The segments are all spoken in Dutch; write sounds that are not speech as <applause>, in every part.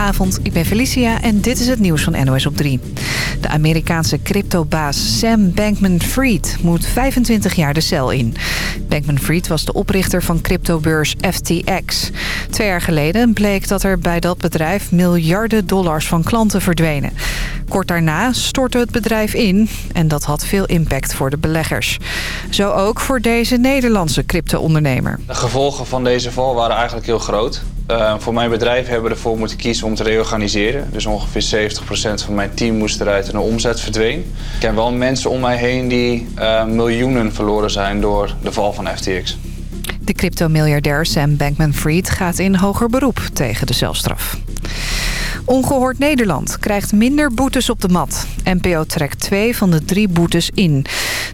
Goedenavond, ik ben Felicia en dit is het nieuws van NOS op 3. De Amerikaanse cryptobaas Sam Bankman-Fried moet 25 jaar de cel in. Bankman-Fried was de oprichter van cryptobeurs FTX. Twee jaar geleden bleek dat er bij dat bedrijf miljarden dollars van klanten verdwenen. Kort daarna stortte het bedrijf in en dat had veel impact voor de beleggers. Zo ook voor deze Nederlandse crypto-ondernemer. De gevolgen van deze val waren eigenlijk heel groot. Uh, voor mijn bedrijf hebben we ervoor moeten kiezen om te reorganiseren. Dus ongeveer 70% van mijn team moest eruit en de omzet verdween. Ik ken wel mensen om mij heen die uh, miljoenen verloren zijn door de val van FTX. De cryptomiljardair Sam Bankman-Fried gaat in hoger beroep tegen de zelfstraf. Ongehoord Nederland krijgt minder boetes op de mat. NPO trekt twee van de drie boetes in.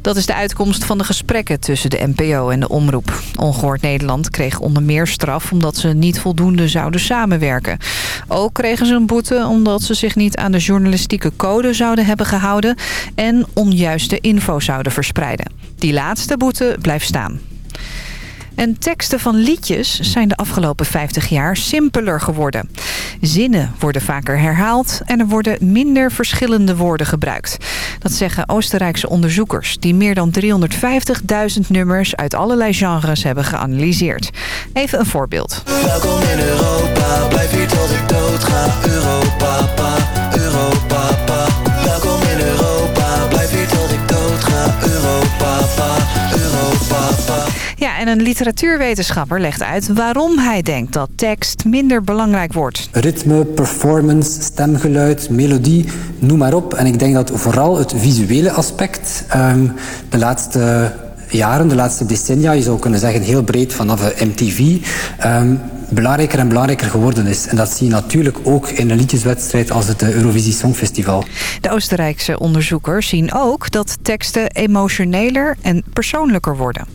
Dat is de uitkomst van de gesprekken tussen de NPO en de omroep. Ongehoord Nederland kreeg onder meer straf omdat ze niet voldoende zouden samenwerken. Ook kregen ze een boete omdat ze zich niet aan de journalistieke code zouden hebben gehouden... en onjuiste info zouden verspreiden. Die laatste boete blijft staan. En teksten van liedjes zijn de afgelopen 50 jaar simpeler geworden. Zinnen worden vaker herhaald en er worden minder verschillende woorden gebruikt. Dat zeggen Oostenrijkse onderzoekers die meer dan 350.000 nummers uit allerlei genres hebben geanalyseerd. Even een voorbeeld. Welkom in Europa, blijf hier tot ik. Europa, pa, Europa, en een literatuurwetenschapper legt uit waarom hij denkt dat tekst minder belangrijk wordt. Ritme, performance, stemgeluid, melodie, noem maar op. En ik denk dat vooral het visuele aspect um, de laatste jaren, de laatste decennia, je zou kunnen zeggen heel breed vanaf MTV, um, belangrijker en belangrijker geworden is. En dat zie je natuurlijk ook in een liedjeswedstrijd als het Eurovisie Songfestival. De Oostenrijkse onderzoekers zien ook dat teksten emotioneler en persoonlijker worden.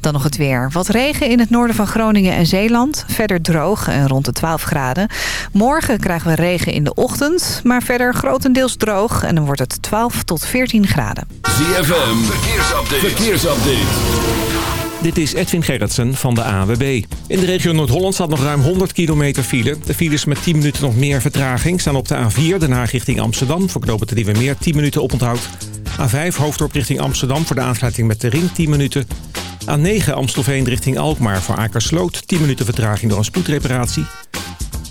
Dan nog het weer. Wat regen in het noorden van Groningen en Zeeland. Verder droog en rond de 12 graden. Morgen krijgen we regen in de ochtend. Maar verder grotendeels droog. En dan wordt het 12 tot 14 graden. ZFM. Verkeersupdate. Verkeersupdate. Dit is Edwin Gerritsen van de AWB. In de regio Noord-Holland staat nog ruim 100 kilometer file. De files met 10 minuten nog meer vertraging staan op de A4, Den Haag richting Amsterdam. Voor knopen de Meer 10 minuten oponthoud. A5 Hoofddorp richting Amsterdam voor de aansluiting met de ring 10 minuten. A9 Amstelveen richting Alkmaar voor Akersloot 10 minuten vertraging door een spoedreparatie.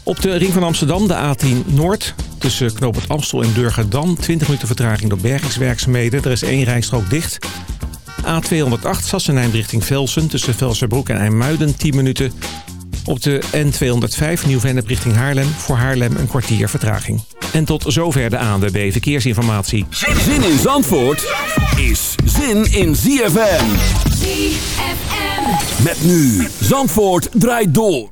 Op de ring van Amsterdam de A10 Noord tussen Knoopend Amstel en Durgerdam 20 minuten vertraging door bergingswerkzaamheden. Er is één rijstrook dicht. A208 Sassenheim richting Velsen tussen Velserbroek en IJmuiden 10 minuten. Op de N205 Nieuw-Vennep richting Haarlem voor Haarlem een kwartier vertraging. En tot zover de ANWB Verkeersinformatie. Zin in Zandvoort is zin in ZFM. ZFM. Met nu Zandvoort draait door.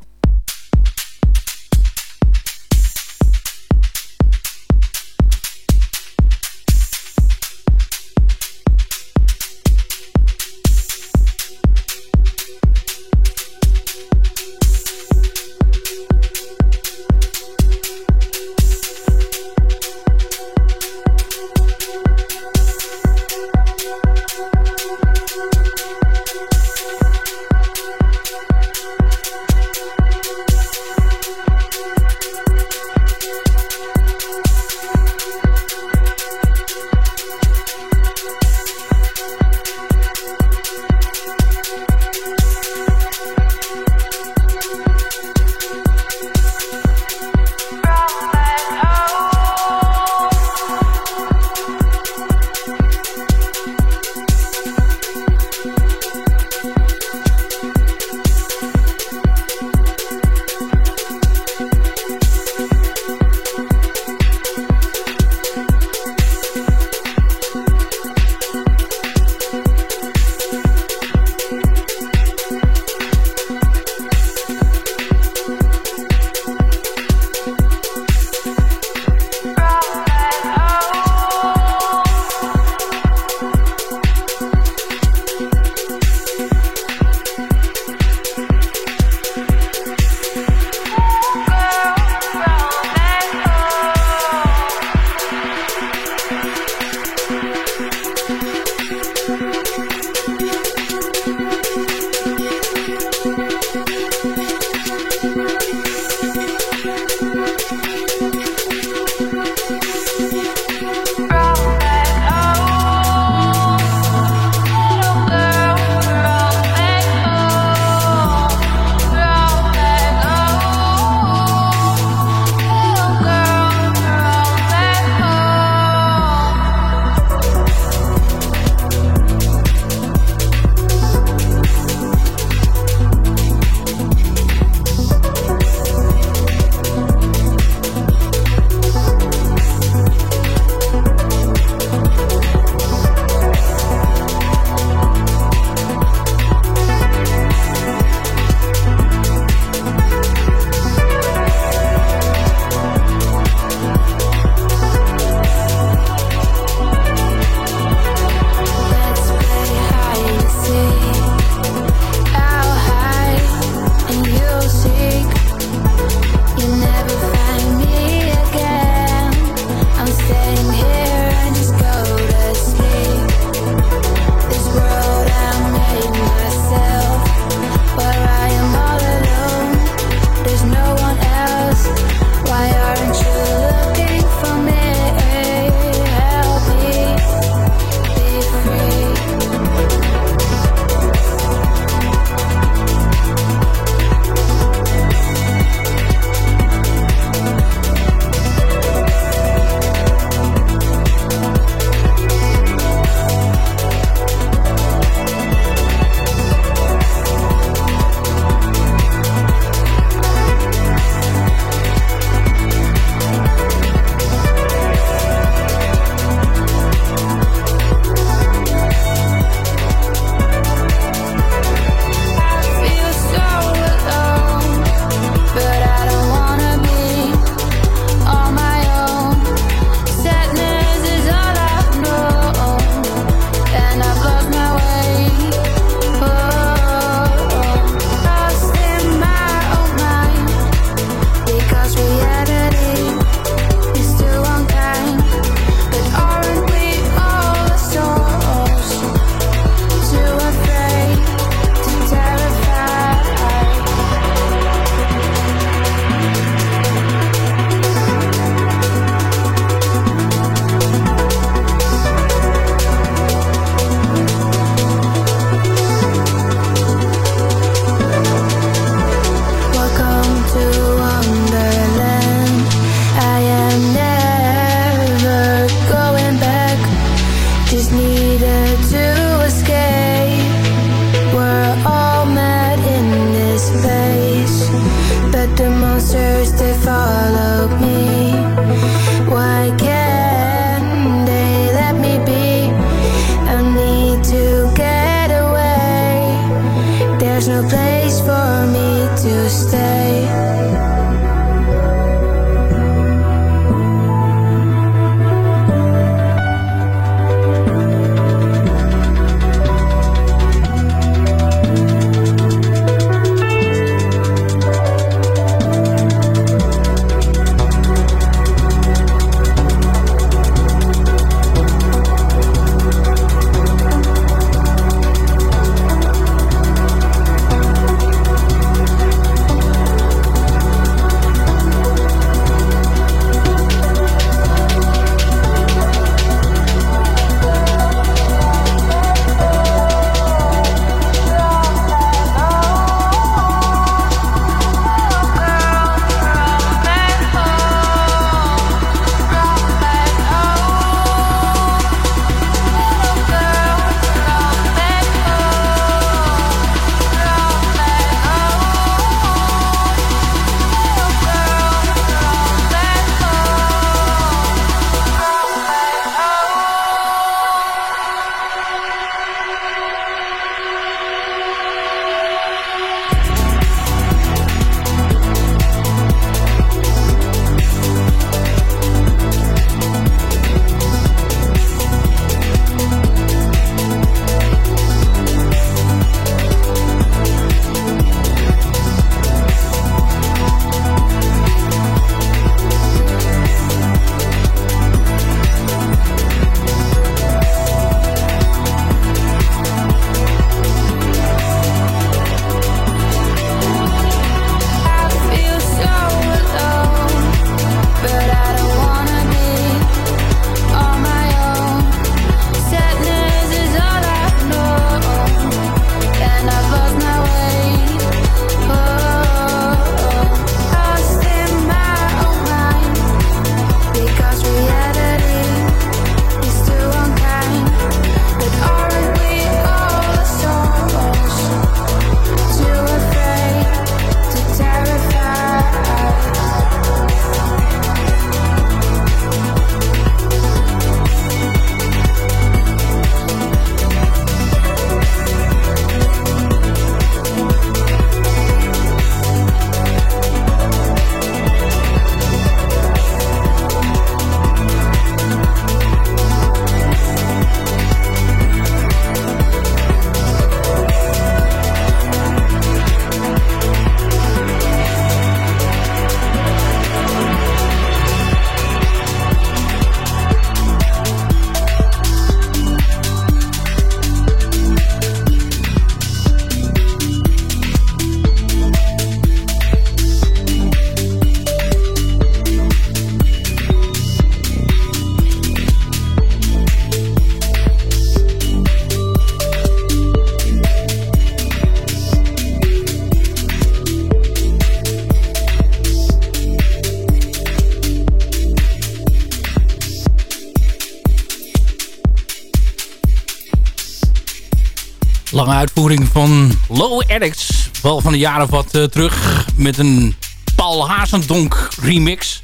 Uitvoering van Low Addicts. Wel van een jaar of wat uh, terug. Met een Paul Hazendonk remix.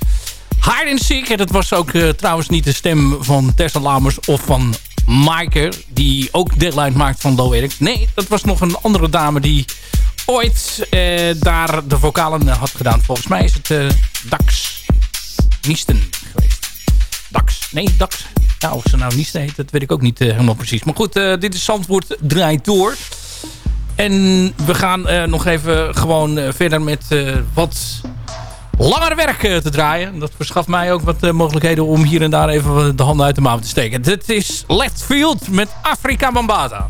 Hide and Seek. Dat was ook uh, trouwens niet de stem van Tessa Lamers of van Maaike. Die ook deadline maakt van Low Addicts. Nee, dat was nog een andere dame die ooit uh, daar de vocalen had gedaan. Volgens mij is het Dax Niesten geweest. Dax. Nee, Dax. Nou, of ze nou niet heet, dat weet ik ook niet eh, helemaal precies. Maar goed, eh, dit is Zandvoort draait door. En we gaan eh, nog even gewoon verder met wat langer werk te draaien. Dat verschaft mij ook wat mogelijkheden om hier en daar even de handen uit de mouwen te steken. Dit is Left Field met Afrika Bambata.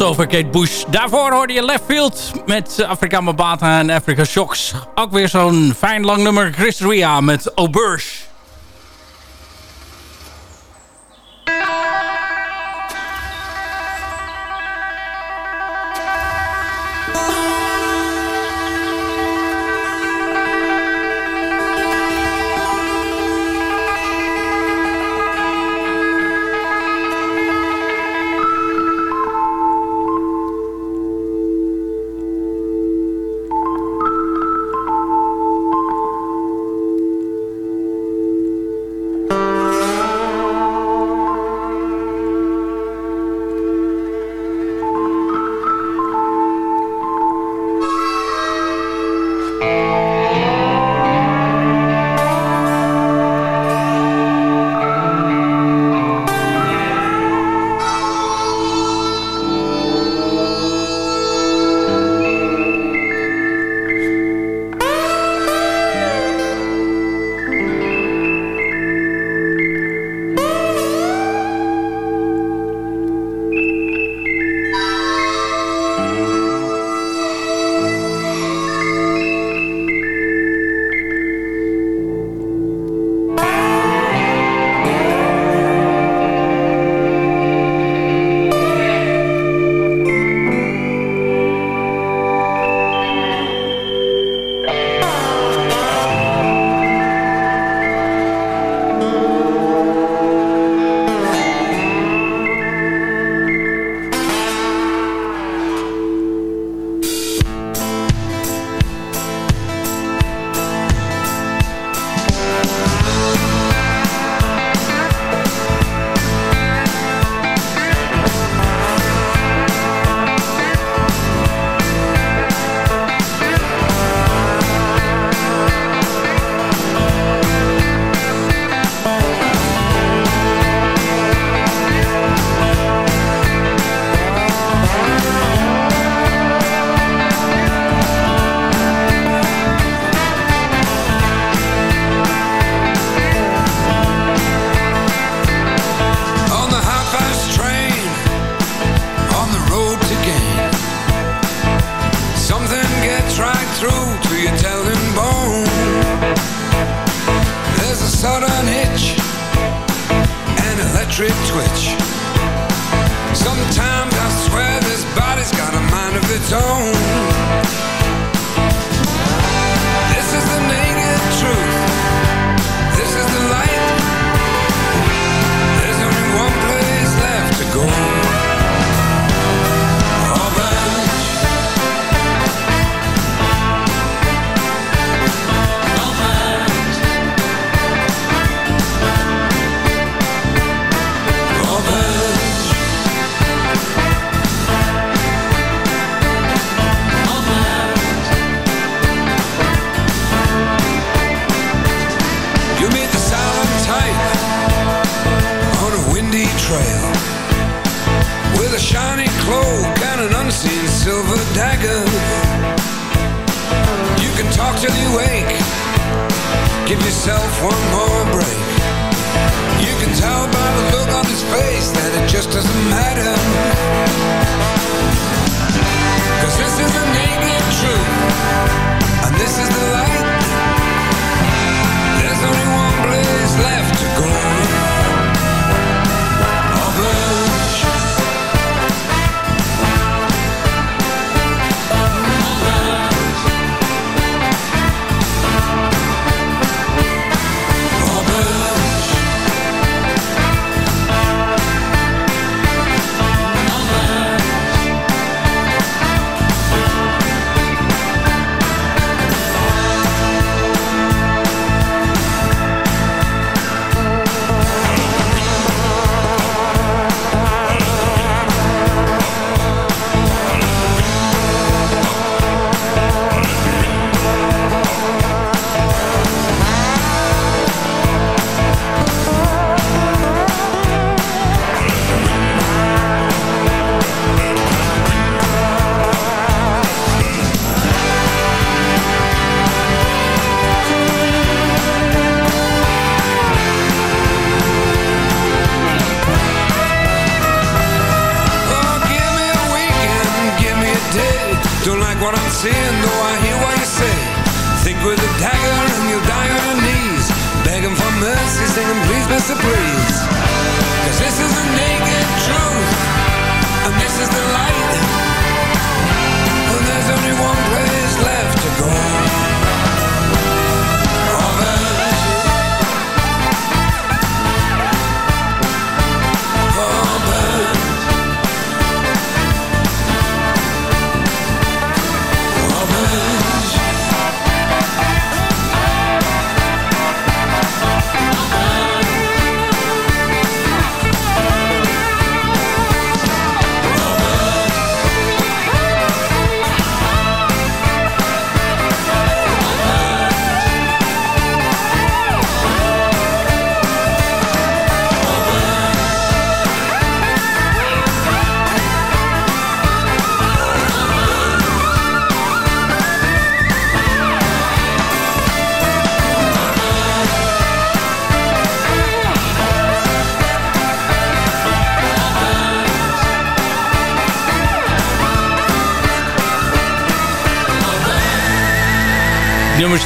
tot zover Kate Bush. Daarvoor hoorde je Left Field met Afrika Mabata en Africa Shocks. Ook weer zo'n fijn lang nummer. Chris Ria met Auberge.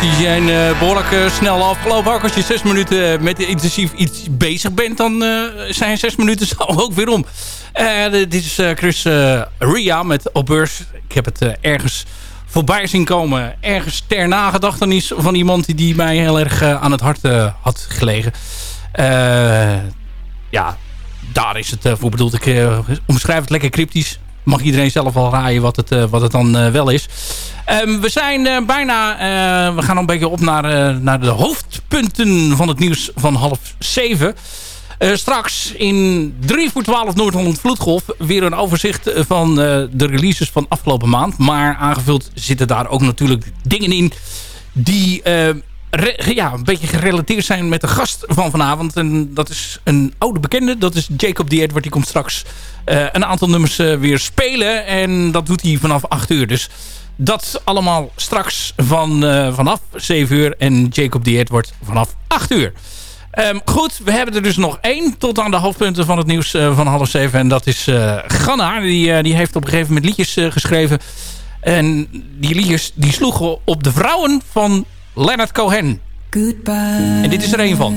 Die zijn eh, behoorlijk eh, snel afgelopen. Ook als je zes minuten met intensief iets bezig bent, dan eh, zijn zes minuten <laughs> zo ook weer om. Eh, dit is eh, Chris eh, Ria met Aubeurs. Ik heb het eh, ergens voorbij zien komen. Ergens ter nagedachtenis van iemand die mij heel erg eh, aan het hart eh, had gelegen. Eh, ja, daar is het eh, voor bedoeld. Ik eh, omschrijf het lekker cryptisch. Mag iedereen zelf wel raaien wat het, eh, wat het dan eh, wel is. Ehm, we zijn eh, bijna... we gaan een beetje op naar, naar de hoofdpunten van het nieuws van half zeven. Straks in 3 voor 12 Noord-Holland Vloedgolf... weer een overzicht van de releases van afgelopen maand. Maar aangevuld zitten daar ook natuurlijk dingen in... die ja, een beetje gerelateerd zijn met de gast van vanavond. En dat is een oude bekende. Dat is Jacob D. Edward. Die komt straks eh, een aantal nummers eh, weer spelen. En dat doet hij vanaf 8 uur. Dus dat allemaal straks van, eh, vanaf 7 uur. En Jacob D. Edward vanaf 8 uur. Ehm, goed, we hebben er dus nog één tot aan de hoofdpunten van het nieuws van half zeven. En dat is Ganna. Die, die heeft op een gegeven moment liedjes geschreven. En die liedjes die sloegen op de vrouwen van Leonard Cohen. Goodbye. En dit is er één van.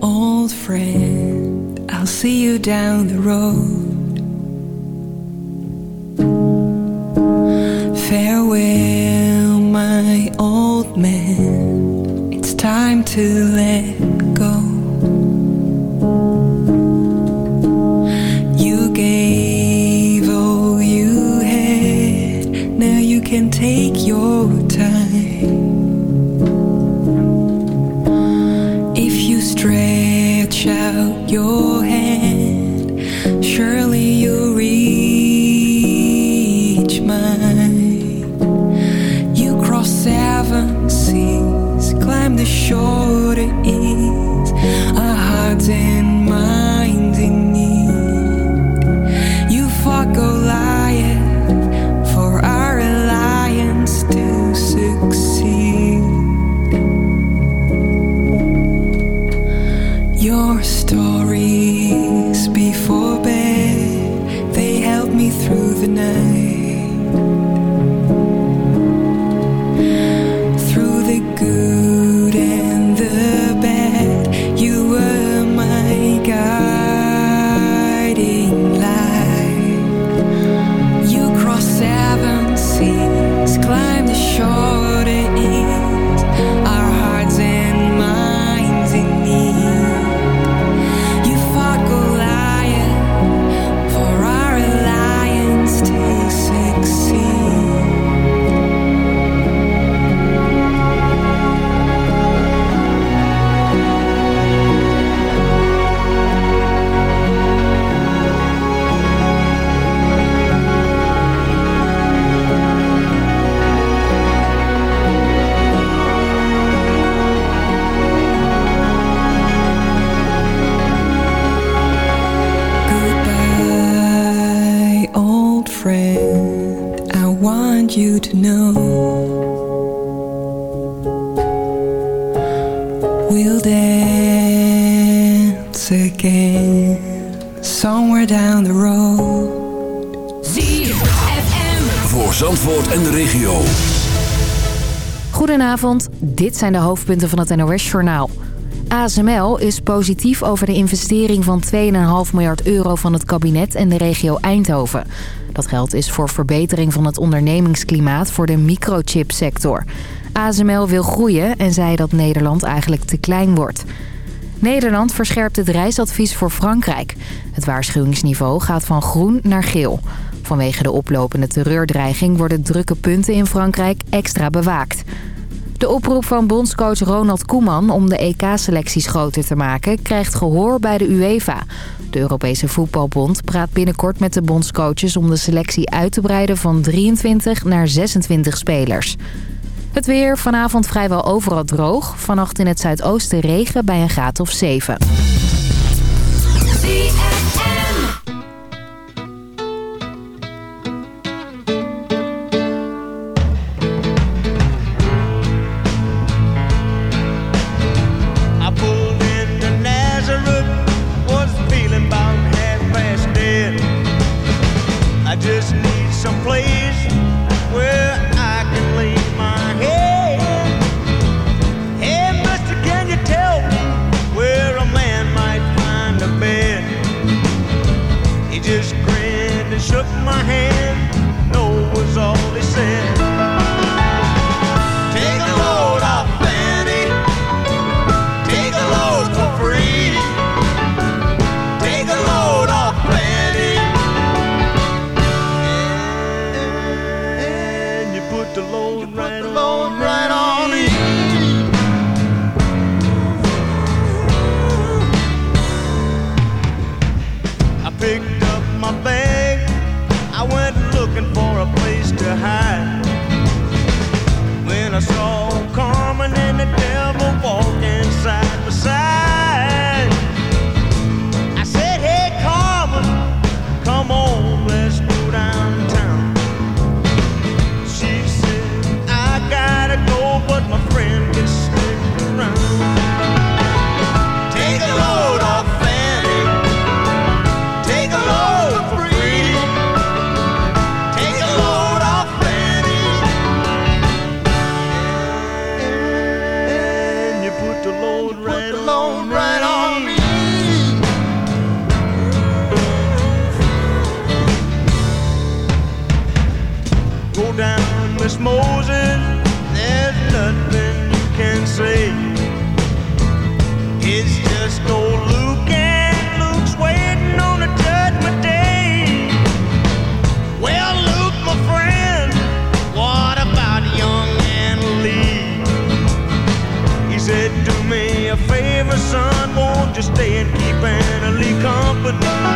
Old friend, I'll see you down the road. Farewell, my old man. It's time to let Goedenavond, dit zijn de hoofdpunten van het NOS-journaal. ASML is positief over de investering van 2,5 miljard euro van het kabinet en de regio Eindhoven. Dat geld is voor verbetering van het ondernemingsklimaat voor de microchipsector. ASML wil groeien en zei dat Nederland eigenlijk te klein wordt. Nederland verscherpt het reisadvies voor Frankrijk. Het waarschuwingsniveau gaat van groen naar geel. Vanwege de oplopende terreurdreiging worden drukke punten in Frankrijk extra bewaakt. De oproep van bondscoach Ronald Koeman om de EK-selecties groter te maken... krijgt gehoor bij de UEFA. De Europese Voetbalbond praat binnenkort met de bondscoaches... om de selectie uit te breiden van 23 naar 26 spelers. Het weer vanavond vrijwel overal droog. Vannacht in het zuidoosten regen bij een graad of 7. Just grinned and shook my hand. open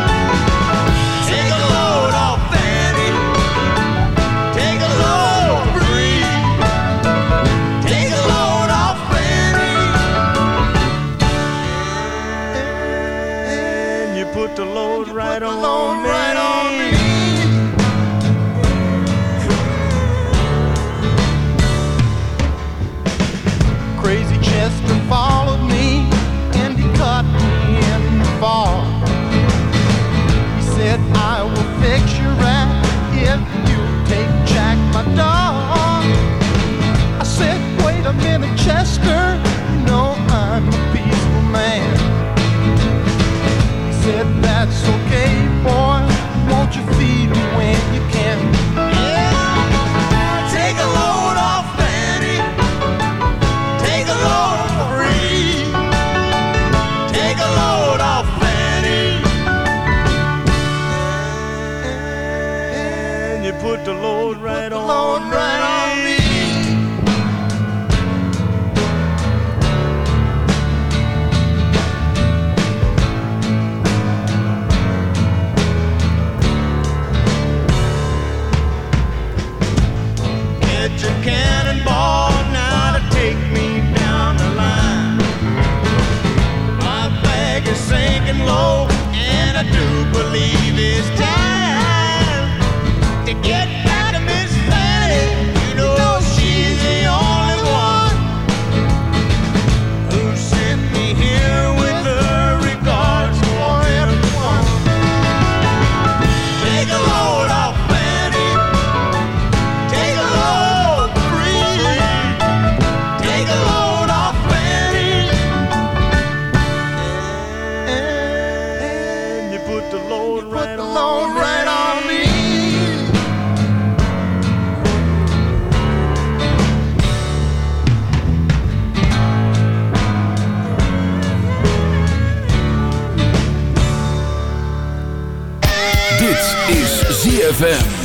put the Lord you right, put the lord on, right on me. Dit is ZFM.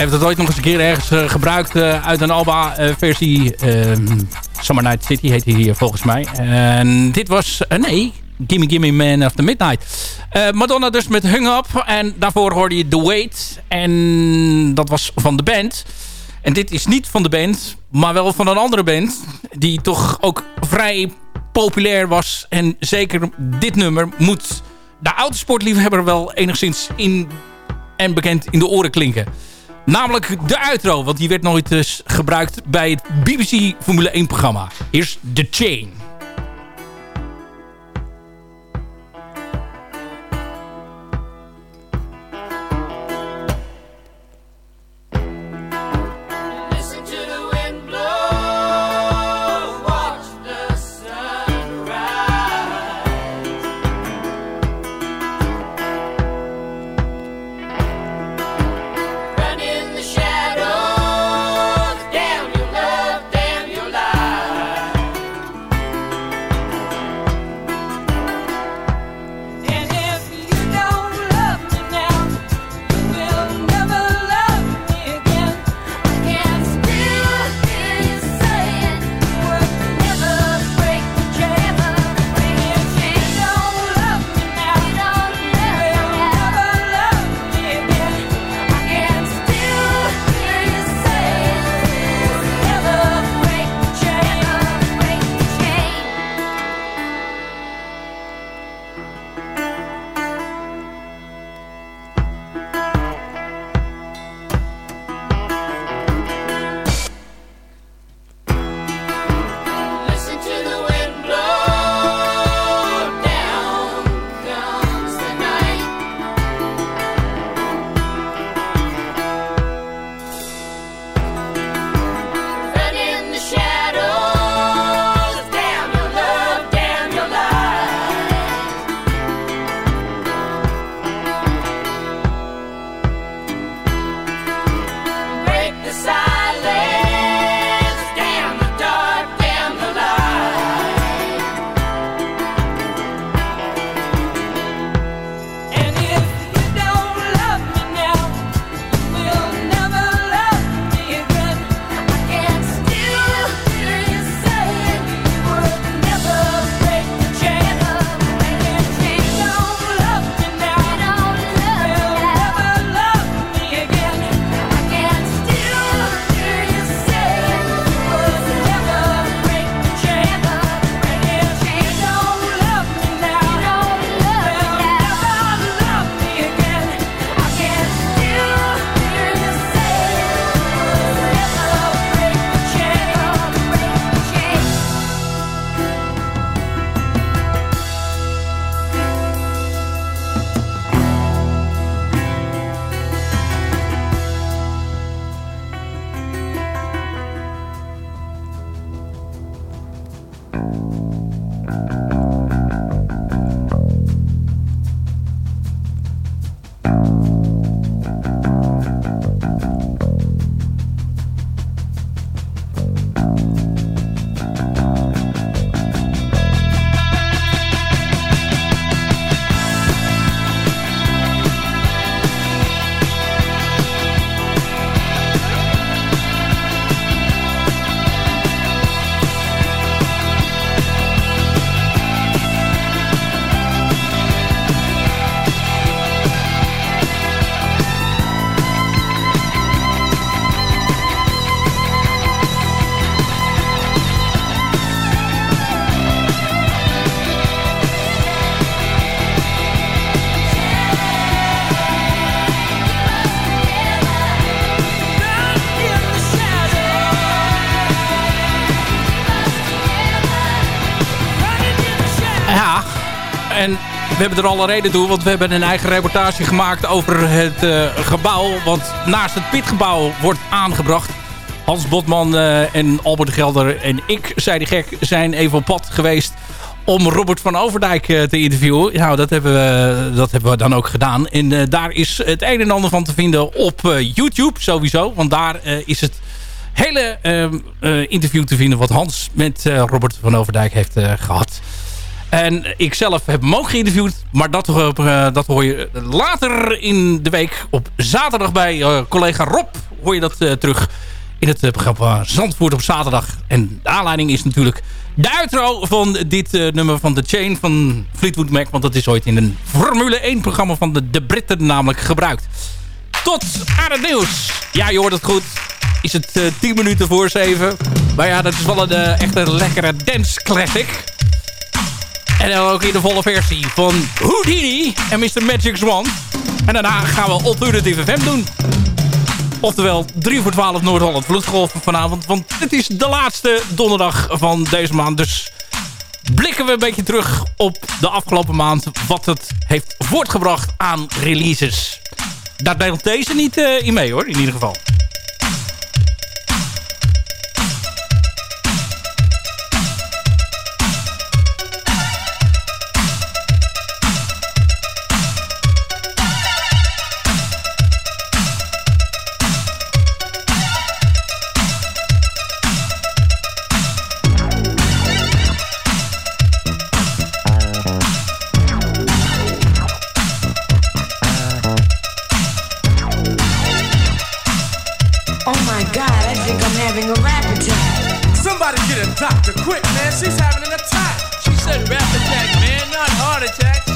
Heeft het ooit nog eens een keer ergens eh, gebruikt eh, uit een Alba-versie. Summer Night City heet hij hier volgens mij. En dit was, eh, nee, Gimme Gimme Man of the Midnight. Eh, Madonna dus met Hung Up. En daarvoor hoorde je The Wait. En dat was van de band. En dit is niet van de band, maar wel van een andere band. Die toch ook vrij populair was. En zeker dit nummer moet de autosportliefhebber wel enigszins in en bekend in de oren klinken. Namelijk de outro, want die werd nooit dus gebruikt bij het BBC Formule 1 programma. Is The Chain. Bye. We hebben er alle reden toe, want we hebben een eigen reportage gemaakt over het eh, gebouw. Want naast het pitgebouw wordt aangebracht. Hans Botman eh, en Albert de Gelder en ik, zei die gek, zijn even op pad geweest om Robert van Overdijk eh, te interviewen. Nou, dat hebben, we, dat hebben we dan ook gedaan. En daar is het een en ander van te vinden op YouTube sowieso. Want daar is het hele interview te vinden wat Hans met Robert van Overdijk heeft eh, gehad. En ik zelf heb hem ook geïnterviewd. Maar dat, eh, dat hoor je later in de week op zaterdag bij eh, collega Rob. Hoor je dat eh, terug in het eh, programma Zandvoort op zaterdag. En de aanleiding is natuurlijk de outro van dit eh, nummer van The Chain van Fleetwood Mac. Want dat is ooit in een Formule 1 programma van de, de Britten namelijk gebruikt. Tot aan het nieuws. Ja, je hoort het goed. Is het eh 10 minuten voor 7. Maar ja, dat is wel een eh, echt een lekkere dance classic. En dan ook in de volle versie van Houdini en Mr. Magic Swan. En daarna gaan we Alternative FM doen. Oftewel 3 voor 12 Noord-Holland Vloedgolf vanavond. Want het is de laatste donderdag van deze maand. Dus blikken we een beetje terug op de afgelopen maand. Wat het heeft voortgebracht aan releases. Daar deelt deze niet eh, in mee hoor, in ieder geval. Doctor quick, man. She's having an attack. She said rap attack, man, not heart attack.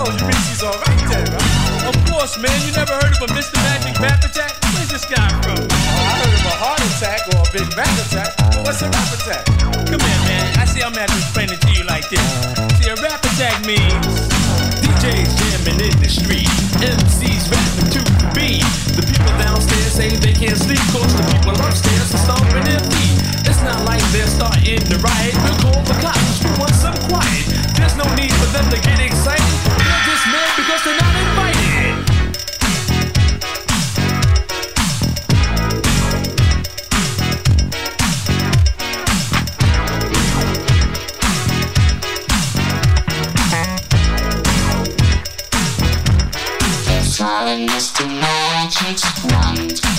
oh, you mean she's alright then, right? Of course, man. You never heard of a Mr. Magic rap attack? Where's this guy from? Oh, I heard of a heart attack or a big rap attack. What's a rap attack? Come here, man. I see I'm gonna have to explain it to you like this. See, a rap attack means DJs jamming in the street. MCs rapping to the beat. The people downstairs say they can't sleep cause the people upstairs are stomping their feet. Like they're starting to riot. We'll call the cops. We want some quiet. There's no need for them to get excited. They're just mad because they're not invited. Sorry, Mr. Magic's wand.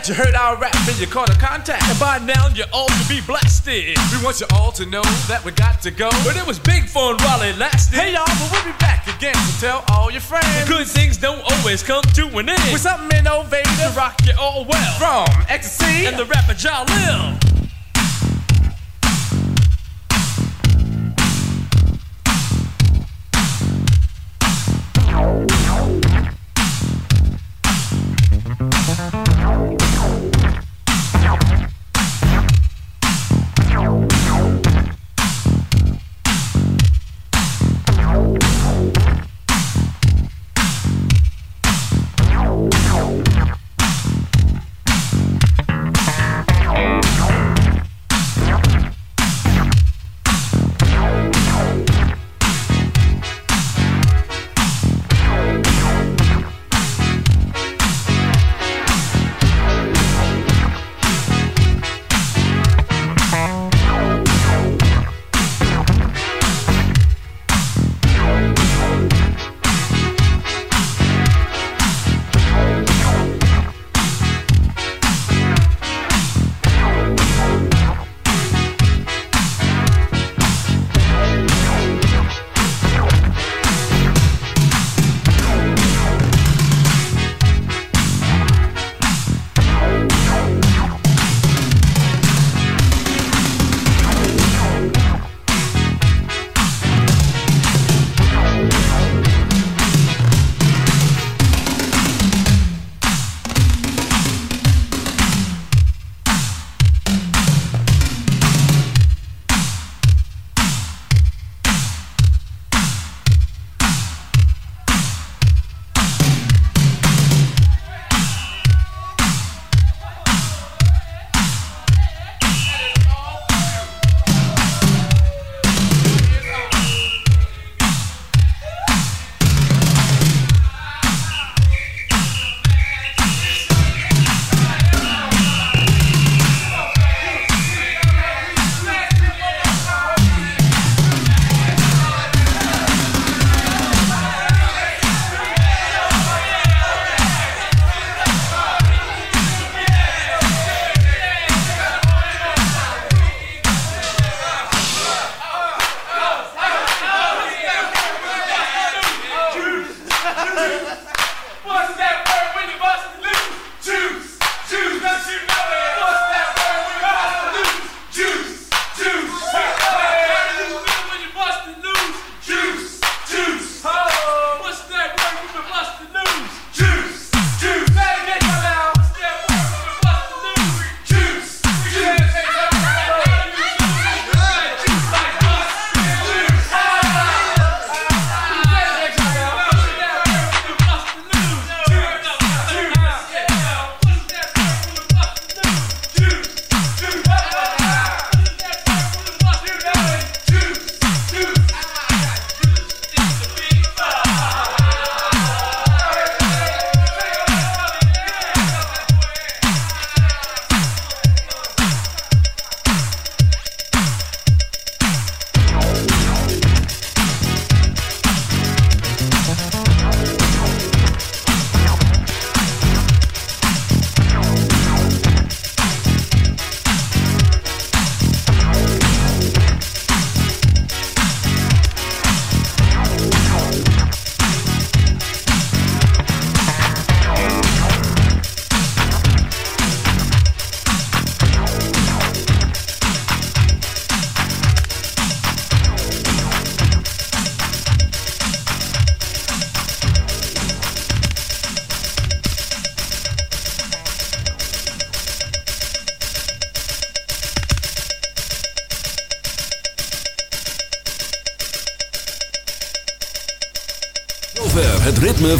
That you heard our rap and you caught a contact, and by now you all to be blasted. We want you all to know that we got to go. But it was big fun while it lasted. Hey y'all, but we'll be back again to tell all your friends. Good things don't always come to an end. With something innovative to rock you all well. From ecstasy and the rapper Jalil.